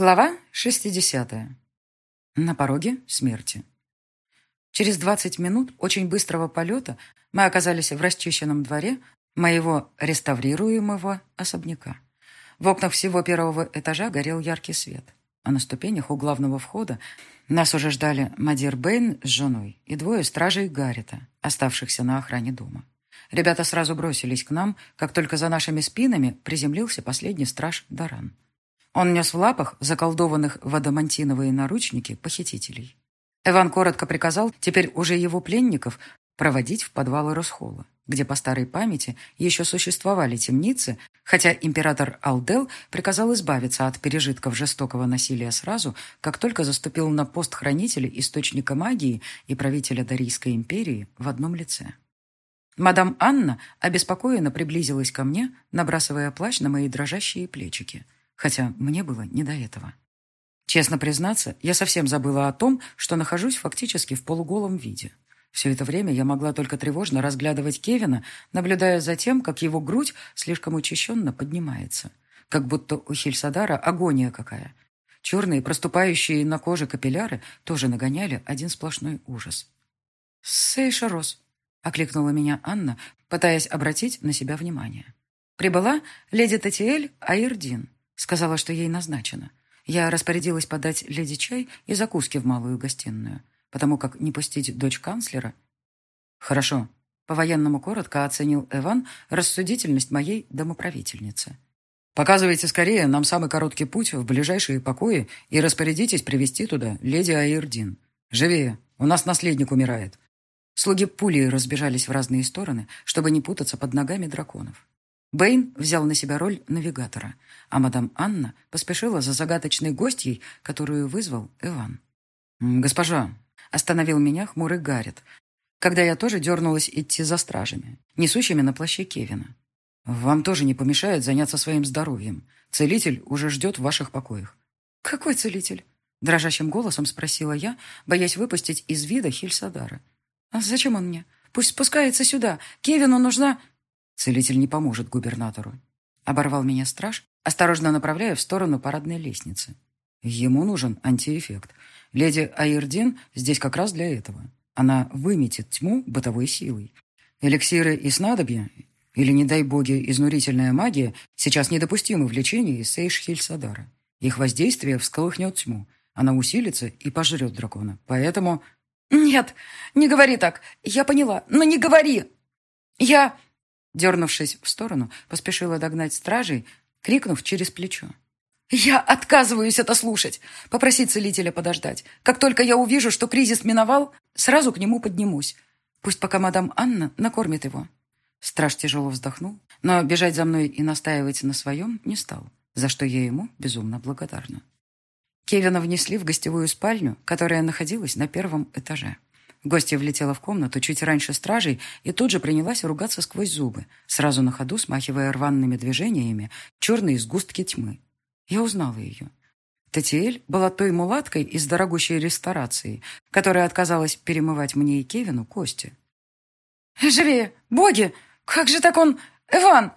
Глава 60. На пороге смерти. Через 20 минут очень быстрого полета мы оказались в расчищенном дворе моего реставрируемого особняка. В окнах всего первого этажа горел яркий свет, а на ступенях у главного входа нас уже ждали Мадир Бэйн с женой и двое стражей Гаррита, оставшихся на охране дома. Ребята сразу бросились к нам, как только за нашими спинами приземлился последний страж Даран. Он нес в лапах заколдованных в адамантиновые наручники похитителей. Иван коротко приказал теперь уже его пленников проводить в подвалы Росхола, где по старой памяти еще существовали темницы, хотя император Алдел приказал избавиться от пережитков жестокого насилия сразу, как только заступил на пост хранителя источника магии и правителя Дарийской империи в одном лице. Мадам Анна обеспокоенно приблизилась ко мне, набрасывая плащ на мои дрожащие плечики – хотя мне было не до этого. Честно признаться, я совсем забыла о том, что нахожусь фактически в полуголом виде. Все это время я могла только тревожно разглядывать Кевина, наблюдая за тем, как его грудь слишком учащенно поднимается. Как будто у Хельсадара агония какая. Черные, проступающие на коже капилляры тоже нагоняли один сплошной ужас. «Сейша Рос», — окликнула меня Анна, пытаясь обратить на себя внимание. Прибыла леди Татиэль Аирдин. Сказала, что ей назначено. Я распорядилась подать леди чай и закуски в малую гостиную, потому как не пустить дочь канцлера... Хорошо. По-военному коротко оценил Эван рассудительность моей домоправительницы. Показывайте скорее нам самый короткий путь в ближайшие покои и распорядитесь привести туда леди Аирдин. Живее, у нас наследник умирает. Слуги пулей разбежались в разные стороны, чтобы не путаться под ногами драконов. Бэйн взял на себя роль навигатора, а мадам Анна поспешила за загадочной гостьей, которую вызвал Иван. «Госпожа», — остановил меня хмурый Гаррет, когда я тоже дернулась идти за стражами, несущими на плаще Кевина. «Вам тоже не помешает заняться своим здоровьем. Целитель уже ждет в ваших покоях». «Какой целитель?» — дрожащим голосом спросила я, боясь выпустить из вида Хельсадара. «А зачем он мне? Пусть спускается сюда. Кевину нужна...» Целитель не поможет губернатору. Оборвал меня страж, осторожно направляя в сторону парадной лестницы. Ему нужен антиэффект. Леди Аирдин здесь как раз для этого. Она выметит тьму бытовой силой. Эликсиры и снадобья, или, не дай боги, изнурительная магия, сейчас недопустимы в лечении Сейш-Хельсадара. Их воздействие всколыхнет тьму. Она усилится и пожрет дракона. Поэтому... «Нет, не говори так. Я поняла, но не говори. Я...» Дернувшись в сторону, поспешила догнать стражей, крикнув через плечо. «Я отказываюсь это слушать! Попроси целителя подождать. Как только я увижу, что кризис миновал, сразу к нему поднимусь. Пусть пока мадам Анна накормит его». Страж тяжело вздохнул, но бежать за мной и настаивать на своем не стал, за что я ему безумно благодарна. Кевина внесли в гостевую спальню, которая находилась на первом этаже. Гостья влетела в комнату чуть раньше стражей и тут же принялась ругаться сквозь зубы, сразу на ходу смахивая рваными движениями черные сгустки тьмы. Я узнала ее. Татиэль была той мулаткой из дорогущей ресторации, которая отказалась перемывать мне и Кевину кости. «Живее! Боги! Как же так он... Иван!»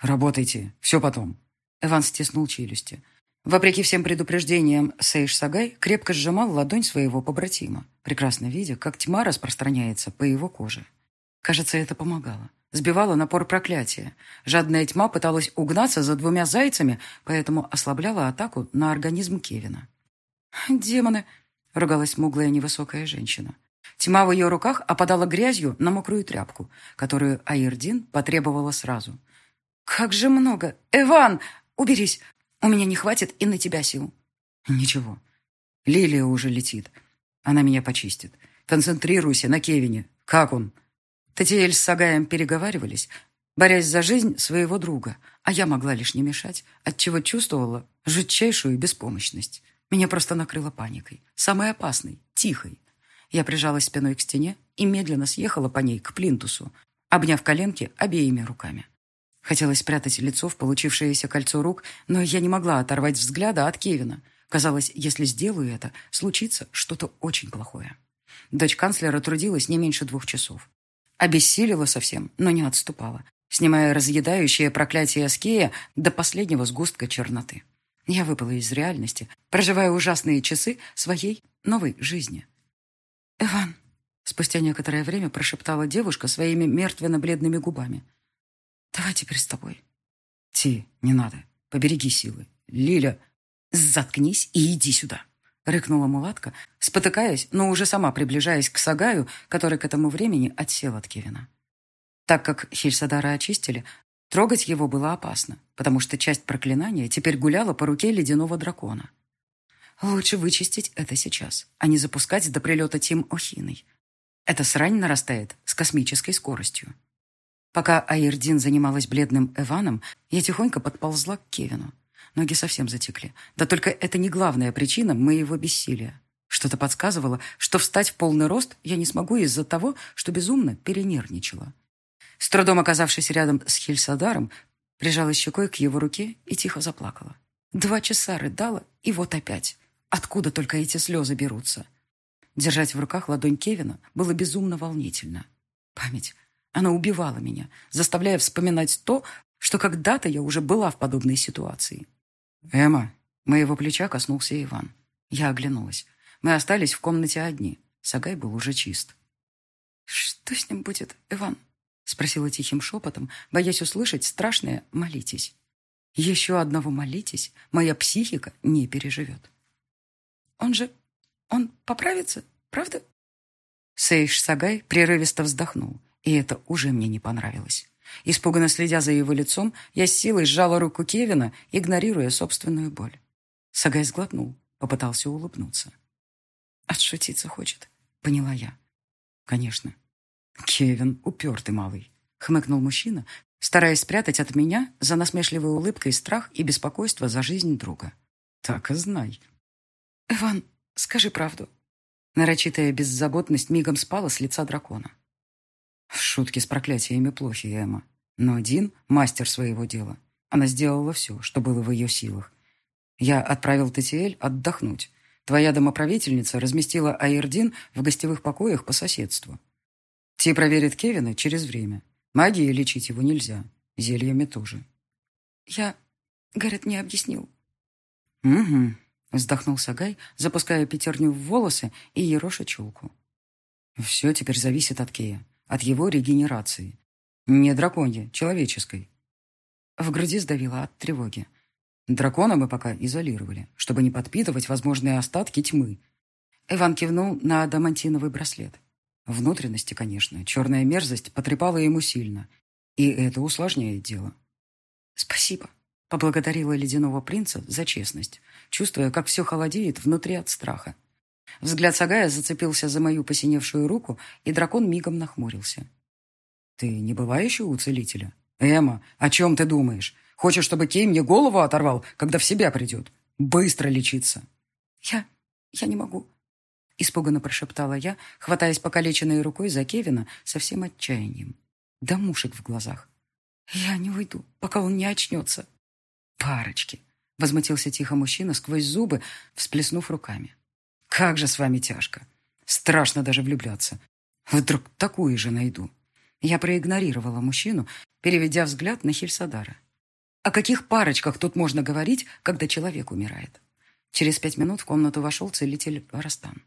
«Работайте, все потом». Иван стиснул челюсти. Вопреки всем предупреждениям, Сейш Сагай крепко сжимал ладонь своего побратима, прекрасно видя, как тьма распространяется по его коже. Кажется, это помогало. Сбивало напор проклятия. Жадная тьма пыталась угнаться за двумя зайцами, поэтому ослабляла атаку на организм Кевина. «Демоны!» — ругалась смуглая невысокая женщина. Тьма в ее руках опадала грязью на мокрую тряпку, которую Аирдин потребовала сразу. «Как же много! Эван, уберись! У меня не хватит и на тебя сил. Ничего. Лилия уже летит. Она меня почистит. Концентрируйся на Кевине. Как он? Татиэль с Сагаем переговаривались, борясь за жизнь своего друга, а я могла лишь не мешать, отчего чувствовала жутчайшую беспомощность. Меня просто накрыло паникой. Самой опасной, тихой. Я прижалась спиной к стене и медленно съехала по ней к плинтусу, обняв коленки обеими руками. Хотелось спрятать лицо в получившееся кольцо рук, но я не могла оторвать взгляда от Кевина. Казалось, если сделаю это, случится что-то очень плохое. Дочь канцлера трудилась не меньше двух часов. Обессилила совсем, но не отступала, снимая разъедающее проклятие Аскея до последнего сгустка черноты. Я выпала из реальности, проживая ужасные часы своей новой жизни. «Иван», — спустя некоторое время прошептала девушка своими мертвенно-бледными губами. «Давай теперь с тобой». «Ти, не надо. Побереги силы. Лиля, заткнись и иди сюда», — рыкнула мулатка, спотыкаясь, но уже сама приближаясь к Сагаю, который к этому времени отсел от Кевина. Так как Хельсадара очистили, Трогать его было опасно, потому что часть проклинания теперь гуляла по руке ледяного дракона. Лучше вычистить это сейчас, а не запускать до прилета Тим Охиной. Эта срань нарастает с космической скоростью. Пока Айрдин занималась бледным Эваном, я тихонько подползла к Кевину. Ноги совсем затекли. Да только это не главная причина моего бессилия. Что-то подсказывало, что встать в полный рост я не смогу из-за того, что безумно перенервничала. С трудом оказавшись рядом с Хильсадаром, прижалась щекой к его руке и тихо заплакала. Два часа рыдала, и вот опять. Откуда только эти слезы берутся? Держать в руках ладонь Кевина было безумно волнительно. Память. Она убивала меня, заставляя вспоминать то, что когда-то я уже была в подобной ситуации. «Эмма!» Моего плеча коснулся Иван. Я оглянулась. Мы остались в комнате одни. Сагай был уже чист. «Что с ним будет, Иван?» Спросила тихим шепотом, боясь услышать страшное «молитесь». Еще одного «молитесь» моя психика не переживет. Он же... он поправится, правда? Сейш Сагай прерывисто вздохнул, и это уже мне не понравилось. Испуганно следя за его лицом, я с силой сжала руку Кевина, игнорируя собственную боль. Сагай сглотнул, попытался улыбнуться. «Отшутиться хочет», — поняла я. «Конечно, «Кевин, упертый малый», — хмыкнул мужчина, стараясь спрятать от меня за насмешливой улыбкой страх и беспокойство за жизнь друга. «Так и знай». «Иван, скажи правду». Нарочитая беззаботность мигом спала с лица дракона. Шутки с проклятиями плохи, Эмма. Но Дин — мастер своего дела. Она сделала все, что было в ее силах. Я отправил Татиэль отдохнуть. Твоя домоправительница разместила Айрдин в гостевых покоях по соседству. Ти проверит Кевина через время. Магией лечить его нельзя. Зельями тоже. Я... Гаррет не объяснил. Угу. Вздохнул Сагай, запуская пятерню в волосы и ероша челку. Все теперь зависит от Кея. От его регенерации. Не драконья, человеческой. В груди сдавило от тревоги. Дракона мы пока изолировали, чтобы не подпитывать возможные остатки тьмы. Иван кивнул на адамантиновый браслет. Внутренности, конечно, черная мерзость потрепала ему сильно. И это усложняет дело. «Спасибо», — поблагодарила ледяного принца за честность, чувствуя, как все холодеет внутри от страха. Взгляд Сагая зацепился за мою посиневшую руку, и дракон мигом нахмурился. «Ты не бываешь у целителя? Эмма, о чем ты думаешь? Хочешь, чтобы Кей мне голову оторвал, когда в себя придет? Быстро лечиться!» «Я... я не могу», Испуганно прошептала я, хватаясь покалеченной рукой за Кевина со всем отчаянием. Да мушек в глазах. «Я не уйду, пока он не очнется». «Парочки!» — возмутился тихо мужчина сквозь зубы, всплеснув руками. «Как же с вами тяжко! Страшно даже влюбляться. Вдруг такую же найду». Я проигнорировала мужчину, переведя взгляд на Хельсадара. О каких парочках тут можно говорить, когда человек умирает? Через пять минут в комнату вошел целитель Растан.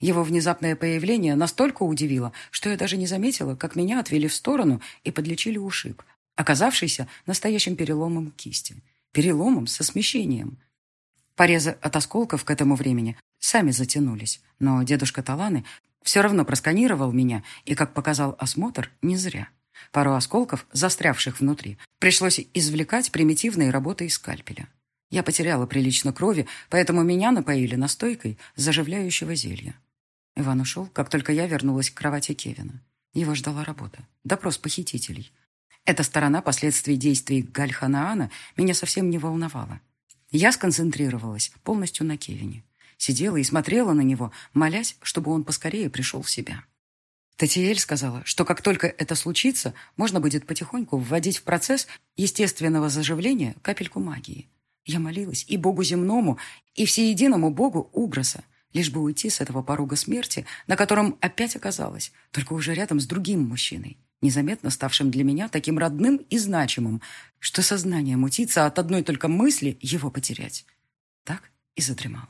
Его внезапное появление настолько удивило, что я даже не заметила, как меня отвели в сторону и подлечили ушиб, оказавшийся настоящим переломом кисти. Переломом со смещением. Порезы от осколков к этому времени сами затянулись, но дедушка Таланы все равно просканировал меня, и, как показал осмотр, не зря. Пару осколков, застрявших внутри, пришлось извлекать примитивной работой скальпеля. Я потеряла прилично крови, поэтому меня напоили настойкой заживляющего зелья. Иван ушел, как только я вернулась к кровати Кевина. Его ждала работа. Допрос похитителей. Эта сторона последствий действий Гальханаана меня совсем не волновала. Я сконцентрировалась полностью на Кевине. Сидела и смотрела на него, молясь, чтобы он поскорее пришел в себя. Татиэль сказала, что как только это случится, можно будет потихоньку вводить в процесс естественного заживления капельку магии. Я молилась и Богу земному, и всеединому Богу Угроса, лишь бы уйти с этого порога смерти, на котором опять оказалась, только уже рядом с другим мужчиной, незаметно ставшим для меня таким родным и значимым, что сознание мутится от одной только мысли его потерять. Так и задремала.